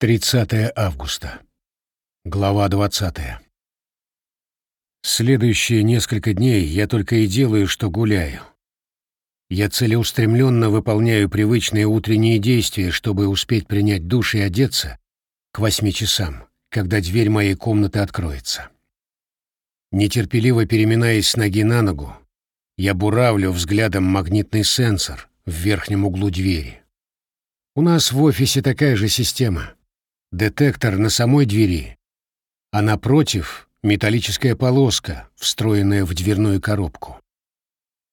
30 августа. Глава 20. Следующие несколько дней я только и делаю, что гуляю. Я целеустремленно выполняю привычные утренние действия, чтобы успеть принять душ и одеться к восьми часам, когда дверь моей комнаты откроется. Нетерпеливо переминаясь с ноги на ногу, я буравлю взглядом магнитный сенсор в верхнем углу двери. У нас в офисе такая же система — Детектор на самой двери, а напротив — металлическая полоска, встроенная в дверную коробку.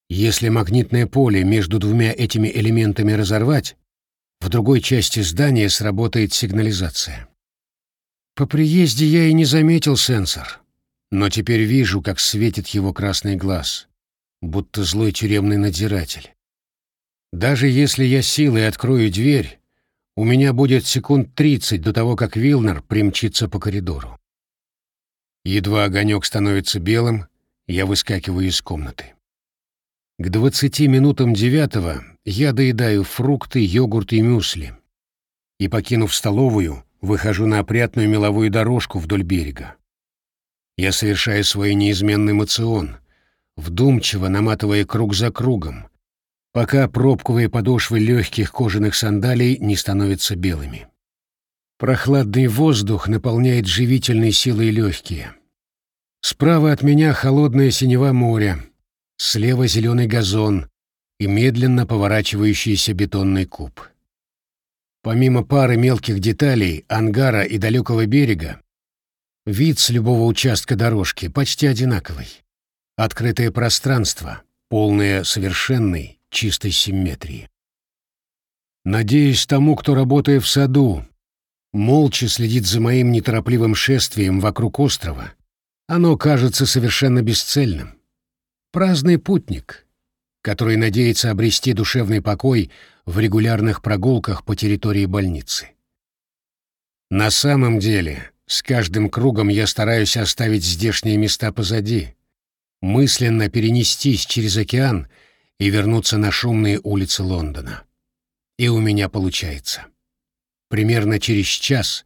Если магнитное поле между двумя этими элементами разорвать, в другой части здания сработает сигнализация. По приезде я и не заметил сенсор, но теперь вижу, как светит его красный глаз, будто злой тюремный надзиратель. Даже если я силой открою дверь, у меня будет секунд тридцать до того, как Вилнер примчится по коридору. Едва огонек становится белым, я выскакиваю из комнаты. К двадцати минутам девятого я доедаю фрукты, йогурт и мюсли. И, покинув столовую, выхожу на опрятную меловую дорожку вдоль берега. Я совершаю свой неизменный мацион, вдумчиво наматывая круг за кругом, пока пробковые подошвы легких кожаных сандалий не становятся белыми. Прохладный воздух наполняет живительной силой легкие. Справа от меня холодное синева моря, слева зеленый газон и медленно поворачивающийся бетонный куб. Помимо пары мелких деталей, ангара и далекого берега, вид с любого участка дорожки почти одинаковый. Открытое пространство, полное совершенной, чистой симметрии. Надеюсь, тому, кто, работая в саду, молча следит за моим неторопливым шествием вокруг острова, оно кажется совершенно бесцельным. Праздный путник, который надеется обрести душевный покой в регулярных прогулках по территории больницы. На самом деле, с каждым кругом я стараюсь оставить здешние места позади, мысленно перенестись через океан — и вернуться на шумные улицы Лондона. И у меня получается. Примерно через час,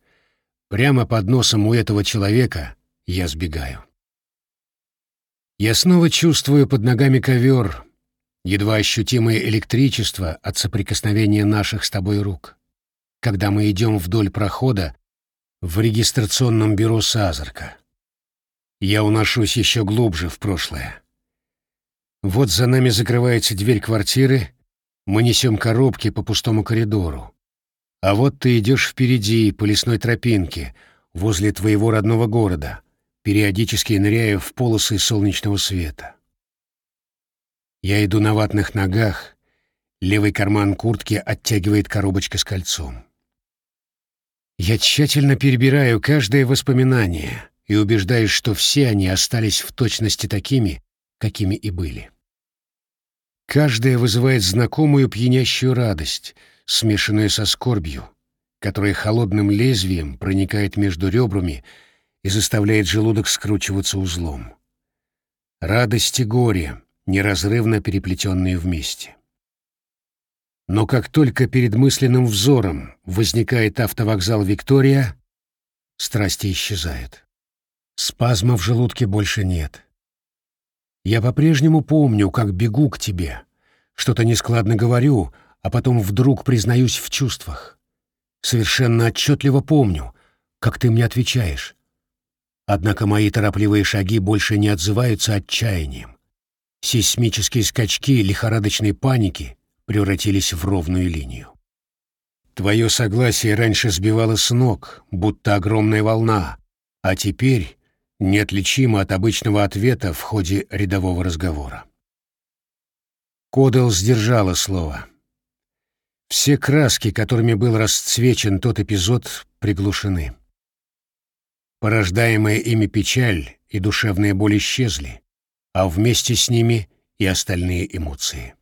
прямо под носом у этого человека, я сбегаю. Я снова чувствую под ногами ковер, едва ощутимое электричество от соприкосновения наших с тобой рук, когда мы идем вдоль прохода в регистрационном бюро Сазарка. Я уношусь еще глубже в прошлое. Вот за нами закрывается дверь квартиры, мы несем коробки по пустому коридору. А вот ты идешь впереди по лесной тропинке, возле твоего родного города, периодически ныряя в полосы солнечного света. Я иду на ватных ногах, левый карман куртки оттягивает коробочка с кольцом. Я тщательно перебираю каждое воспоминание и убеждаюсь, что все они остались в точности такими, какими и были. Каждая вызывает знакомую пьянящую радость, смешанную со скорбью, которая холодным лезвием проникает между ребрами и заставляет желудок скручиваться узлом. Радость и горе, неразрывно переплетенные вместе. Но как только перед мысленным взором возникает автовокзал «Виктория», страсти исчезают. Спазма в желудке больше нет. Я по-прежнему помню, как бегу к тебе, что-то нескладно говорю, а потом вдруг признаюсь в чувствах. Совершенно отчетливо помню, как ты мне отвечаешь. Однако мои торопливые шаги больше не отзываются отчаянием. Сейсмические скачки лихорадочной паники превратились в ровную линию. Твое согласие раньше сбивало с ног, будто огромная волна, а теперь неотличимо от обычного ответа в ходе рядового разговора. Кодел сдержала слово. Все краски, которыми был расцвечен тот эпизод, приглушены. Порождаемая ими печаль и душевная боль исчезли, а вместе с ними и остальные эмоции.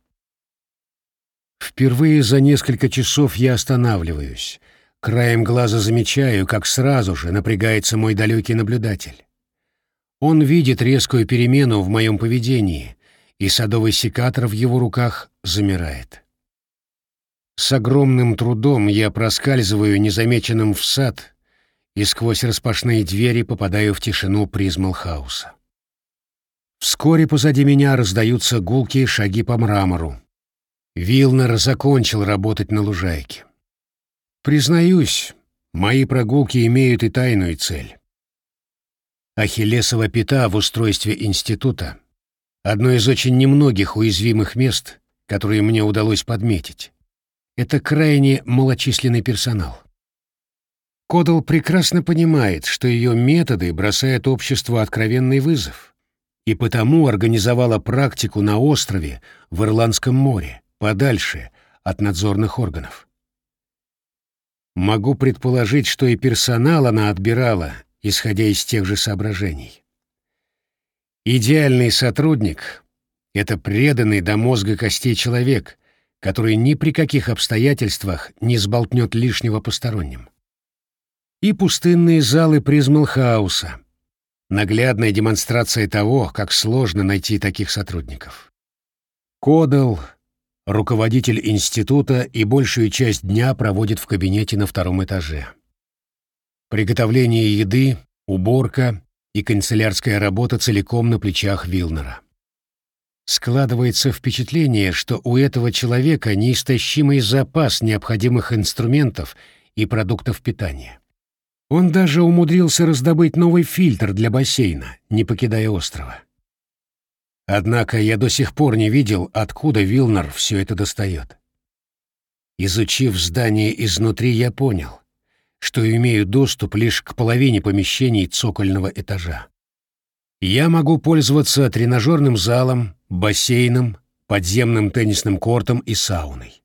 Впервые за несколько часов я останавливаюсь, краем глаза замечаю, как сразу же напрягается мой далекий наблюдатель. Он видит резкую перемену в моем поведении, и садовый секатор в его руках замирает. С огромным трудом я проскальзываю незамеченным в сад и сквозь распашные двери попадаю в тишину призмалхауса. Вскоре позади меня раздаются гулкие шаги по мрамору. Вилнер закончил работать на лужайке. Признаюсь, мои прогулки имеют и тайную цель. Ахиллесова пята в устройстве института — одно из очень немногих уязвимых мест, которые мне удалось подметить. Это крайне малочисленный персонал. Кодал прекрасно понимает, что ее методы бросают обществу откровенный вызов, и потому организовала практику на острове в Ирландском море, подальше от надзорных органов. Могу предположить, что и персонал она отбирала, исходя из тех же соображений. Идеальный сотрудник — это преданный до мозга костей человек, который ни при каких обстоятельствах не сболтнет лишнего посторонним. И пустынные залы Призмалхауса — наглядная демонстрация того, как сложно найти таких сотрудников. Кодал руководитель института и большую часть дня проводит в кабинете на втором этаже. Приготовление еды, уборка и канцелярская работа целиком на плечах Вилнера. Складывается впечатление, что у этого человека неистощимый запас необходимых инструментов и продуктов питания. Он даже умудрился раздобыть новый фильтр для бассейна, не покидая острова. Однако я до сих пор не видел, откуда Вилнер все это достает. Изучив здание изнутри, я понял, что имею доступ лишь к половине помещений цокольного этажа. Я могу пользоваться тренажерным залом, бассейном, подземным теннисным кортом и сауной.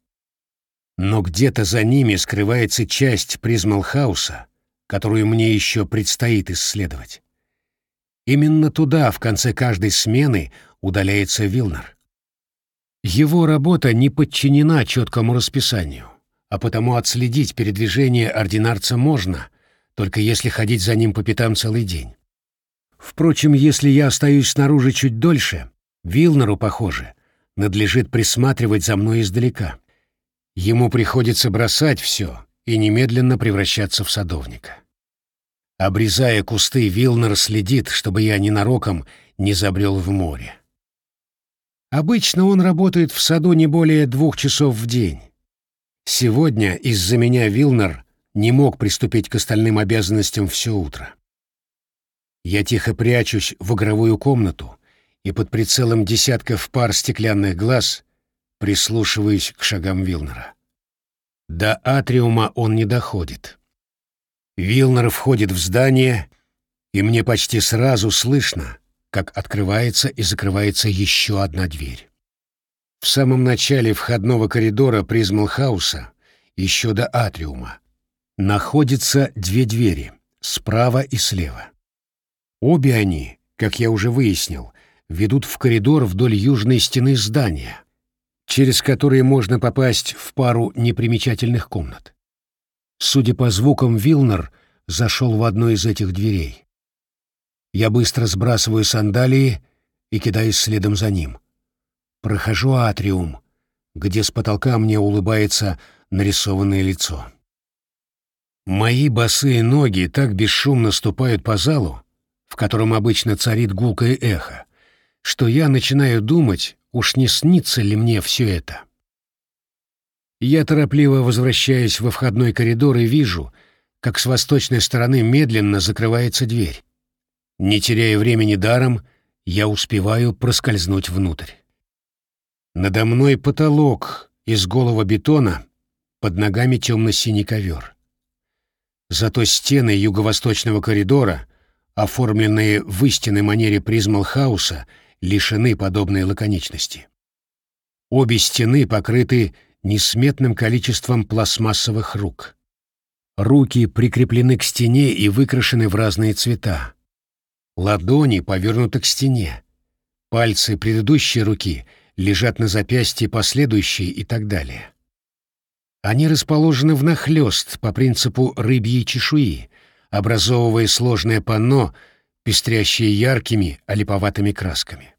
Но где-то за ними скрывается часть призмалхауса, которую мне еще предстоит исследовать. Именно туда в конце каждой смены удаляется Вилнер. Его работа не подчинена четкому расписанию, а потому отследить передвижение ординарца можно, только если ходить за ним по пятам целый день. Впрочем, если я остаюсь снаружи чуть дольше, Вилнеру, похоже, надлежит присматривать за мной издалека. Ему приходится бросать все и немедленно превращаться в садовника. Обрезая кусты, Вилнер следит, чтобы я ненароком не забрел в море. Обычно он работает в саду не более двух часов в день. Сегодня из-за меня Вилнер не мог приступить к остальным обязанностям все утро. Я тихо прячусь в игровую комнату и под прицелом десятков пар стеклянных глаз прислушиваюсь к шагам Вилнера. До атриума он не доходит. Вилнер входит в здание, и мне почти сразу слышно, как открывается и закрывается еще одна дверь. В самом начале входного коридора Призмалхауса, еще до атриума, находятся две двери, справа и слева. Обе они, как я уже выяснил, ведут в коридор вдоль южной стены здания, через которые можно попасть в пару непримечательных комнат. Судя по звукам, Вилнер зашел в одну из этих дверей. Я быстро сбрасываю сандалии и кидаюсь следом за ним. Прохожу атриум, где с потолка мне улыбается нарисованное лицо. Мои босые ноги так бесшумно ступают по залу, в котором обычно царит гулкое эхо, что я начинаю думать, уж не снится ли мне все это. Я торопливо возвращаюсь во входной коридор и вижу, как с восточной стороны медленно закрывается дверь. Не теряя времени даром, я успеваю проскользнуть внутрь. Надо мной потолок из голого бетона, под ногами темно-синий ковер. Зато стены юго-восточного коридора, оформленные в истинной манере призмалхауса, лишены подобной лаконичности. Обе стены покрыты несметным количеством пластмассовых рук. Руки прикреплены к стене и выкрашены в разные цвета, Ладони повернуты к стене. Пальцы предыдущей руки лежат на запястье последующей и так далее. Они расположены внахлёст по принципу рыбьей чешуи, образовывая сложное панно, пестрящее яркими, олиповатыми красками.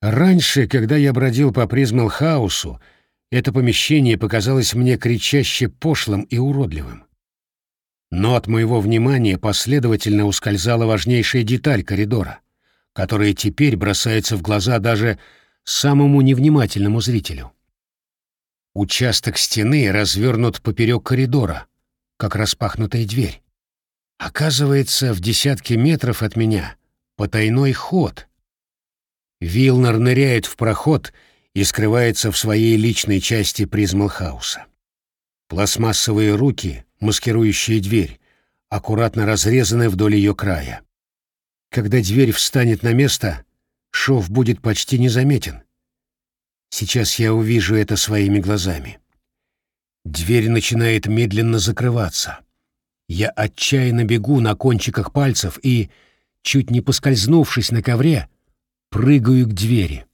Раньше, когда я бродил по Призмалхаусу, это помещение показалось мне кричаще пошлым и уродливым. Но от моего внимания последовательно ускользала важнейшая деталь коридора, которая теперь бросается в глаза даже самому невнимательному зрителю. Участок стены развернут поперек коридора, как распахнутая дверь. Оказывается, в десятке метров от меня потайной ход. Вилнер ныряет в проход и скрывается в своей личной части призмалхауса. Пластмассовые руки, маскирующие дверь, аккуратно разрезаны вдоль ее края. Когда дверь встанет на место, шов будет почти незаметен. Сейчас я увижу это своими глазами. Дверь начинает медленно закрываться. Я отчаянно бегу на кончиках пальцев и, чуть не поскользнувшись на ковре, прыгаю к двери.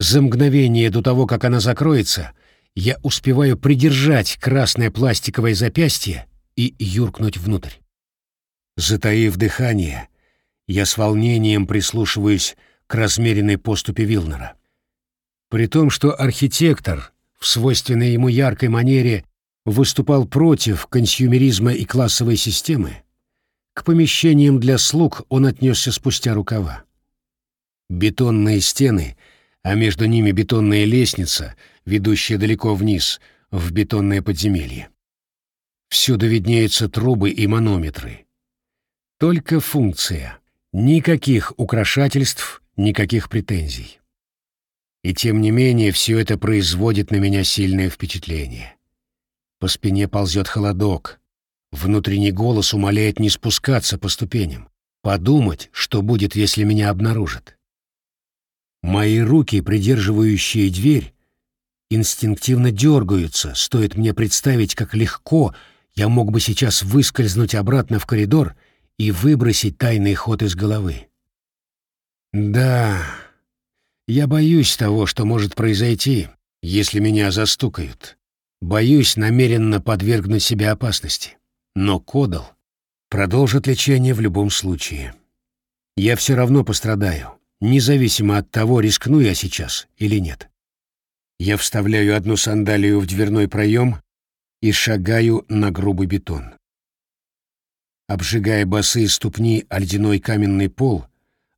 За мгновение до того, как она закроется, я успеваю придержать красное пластиковое запястье и юркнуть внутрь. Затаив дыхание, я с волнением прислушиваюсь к размеренной поступе Вилнера. При том, что архитектор в свойственной ему яркой манере выступал против консюмеризма и классовой системы, к помещениям для слуг он отнесся спустя рукава. Бетонные стены, а между ними бетонная лестница, ведущая далеко вниз, в бетонное подземелье. Всюду виднеются трубы и манометры. Только функция. Никаких украшательств, никаких претензий. И тем не менее все это производит на меня сильное впечатление. По спине ползет холодок. Внутренний голос умоляет не спускаться по ступеням, подумать, что будет, если меня обнаружат. Мои руки, придерживающие дверь, инстинктивно дергаются, стоит мне представить, как легко я мог бы сейчас выскользнуть обратно в коридор и выбросить тайный ход из головы. Да, я боюсь того, что может произойти, если меня застукают. Боюсь намеренно подвергнуть себя опасности. Но Кодал продолжит лечение в любом случае. Я все равно пострадаю, независимо от того, рискну я сейчас или нет. Я вставляю одну сандалию в дверной проем и шагаю на грубый бетон. Обжигая босые ступни о ледяной каменный пол,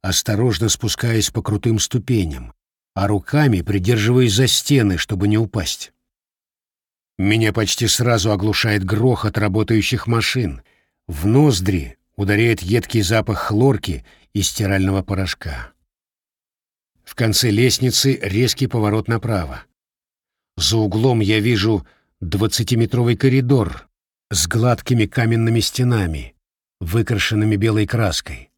осторожно спускаясь по крутым ступеням, а руками придерживаясь за стены, чтобы не упасть. Меня почти сразу оглушает грохот работающих машин. В ноздри ударяет едкий запах хлорки и стирального порошка. В конце лестницы резкий поворот направо. За углом я вижу двадцатиметровый коридор с гладкими каменными стенами, выкрашенными белой краской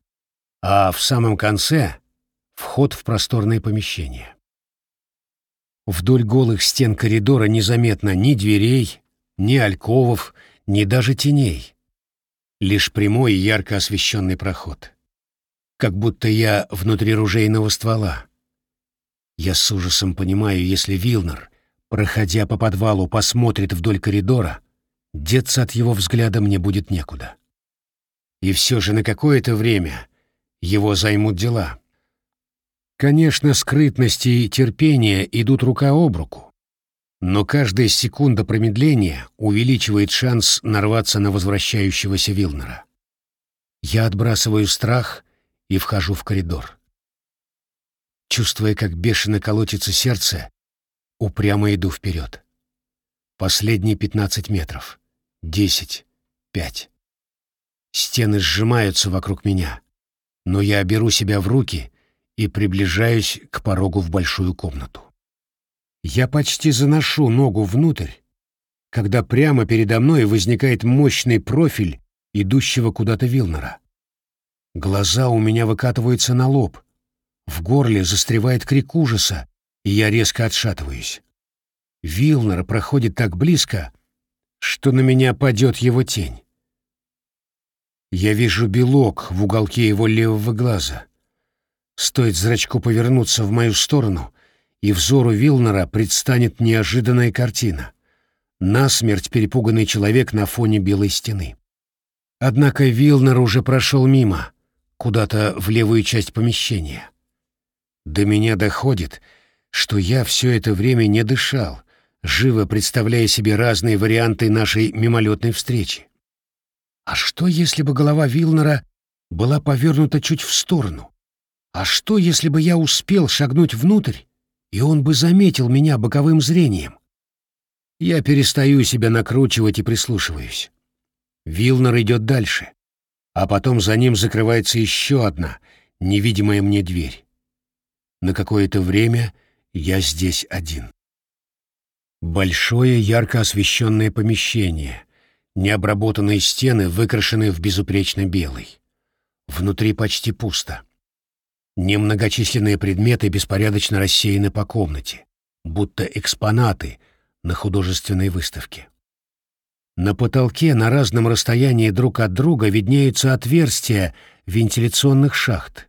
а в самом конце — вход в просторное помещение. Вдоль голых стен коридора незаметно ни дверей, ни альковов, ни даже теней. Лишь прямой ярко освещенный проход. Как будто я внутри ружейного ствола. Я с ужасом понимаю, если Вилнер, проходя по подвалу, посмотрит вдоль коридора, деться от его взгляда мне будет некуда. И все же на какое-то время его займут дела. Конечно, скрытность и терпение идут рука об руку, но каждая секунда промедления увеличивает шанс нарваться на возвращающегося Вилнера. Я отбрасываю страх и вхожу в коридор. Чувствуя, как бешено колотится сердце, упрямо иду вперед. Последние пятнадцать метров. Десять. Пять. Стены сжимаются вокруг меня но я беру себя в руки и приближаюсь к порогу в большую комнату. Я почти заношу ногу внутрь, когда прямо передо мной возникает мощный профиль идущего куда-то Вилнера. Глаза у меня выкатываются на лоб, в горле застревает крик ужаса, и я резко отшатываюсь. Вилнер проходит так близко, что на меня падет его тень. Я вижу белок в уголке его левого глаза. Стоит зрачку повернуться в мою сторону, и взору Вилнера предстанет неожиданная картина. Насмерть перепуганный человек на фоне белой стены. Однако Вилнер уже прошел мимо, куда-то в левую часть помещения. До меня доходит, что я все это время не дышал, живо представляя себе разные варианты нашей мимолетной встречи. А что, если бы голова Вилнера была повернута чуть в сторону? А что, если бы я успел шагнуть внутрь, и он бы заметил меня боковым зрением? Я перестаю себя накручивать и прислушиваюсь. Вилнер идет дальше, а потом за ним закрывается еще одна, невидимая мне дверь. На какое-то время я здесь один. Большое ярко освещенное помещение, необработанные стены выкрашены в безупречно белый. Внутри почти пусто. Немногочисленные предметы беспорядочно рассеяны по комнате, будто экспонаты на художественной выставке. На потолке на разном расстоянии друг от друга виднеются отверстия вентиляционных шахт.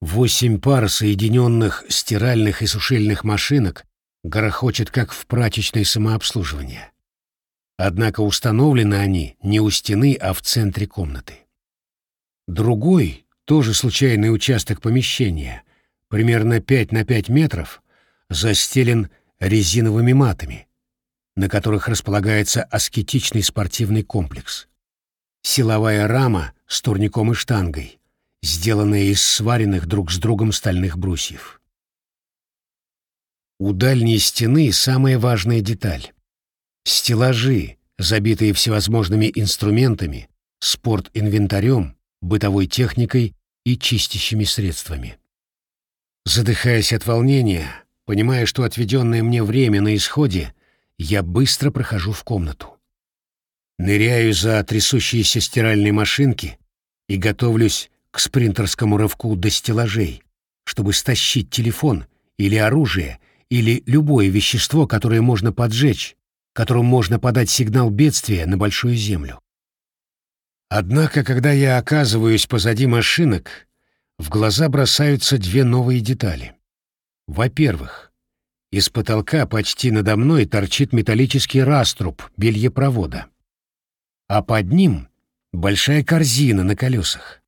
Восемь пар соединенных стиральных и сушильных машинок грохочет, как в прачечной самообслуживании. Однако установлены они не у стены, а в центре комнаты. Другой, тоже случайный участок помещения, примерно 5 на 5 метров, застелен резиновыми матами, на которых располагается аскетичный спортивный комплекс. Силовая рама с турником и штангой, сделанная из сваренных друг с другом стальных брусьев. У дальней стены самая важная деталь. Стеллажи, забитые всевозможными инструментами, спорт-инвентарем, бытовой техникой и чистящими средствами. Задыхаясь от волнения, понимая, что отведенное мне время на исходе, я быстро прохожу в комнату. Ныряю за трясущиеся стиральные машинки и готовлюсь к спринтерскому рывку до стеллажей, чтобы стащить телефон или оружие или любое вещество, которое можно поджечь, которым можно подать сигнал бедствия на большую землю. Однако, когда я оказываюсь позади машинок, в глаза бросаются две новые детали. Во-первых, из потолка почти надо мной торчит металлический раструб бельепровода, а под ним большая корзина на колесах.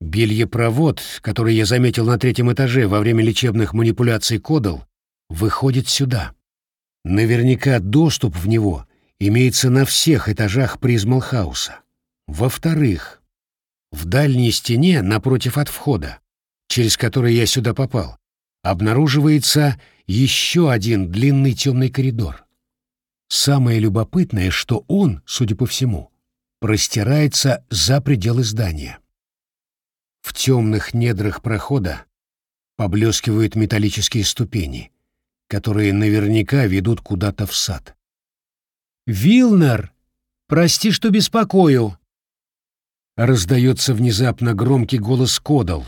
Бельепровод, который я заметил на третьем этаже во время лечебных манипуляций Кодал, выходит сюда. Наверняка доступ в него имеется на всех этажах Призмалхауса. Во-вторых, в дальней стене, напротив от входа, через который я сюда попал, обнаруживается еще один длинный темный коридор. Самое любопытное, что он, судя по всему, простирается за пределы здания. В темных недрах прохода поблескивают металлические ступени, которые наверняка ведут куда-то в сад. «Вилнер, прости, что беспокою!» Раздается внезапно громкий голос Кодал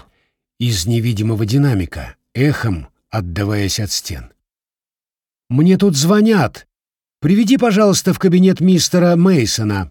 из невидимого динамика, эхом отдаваясь от стен. «Мне тут звонят. Приведи, пожалуйста, в кабинет мистера Мейсона.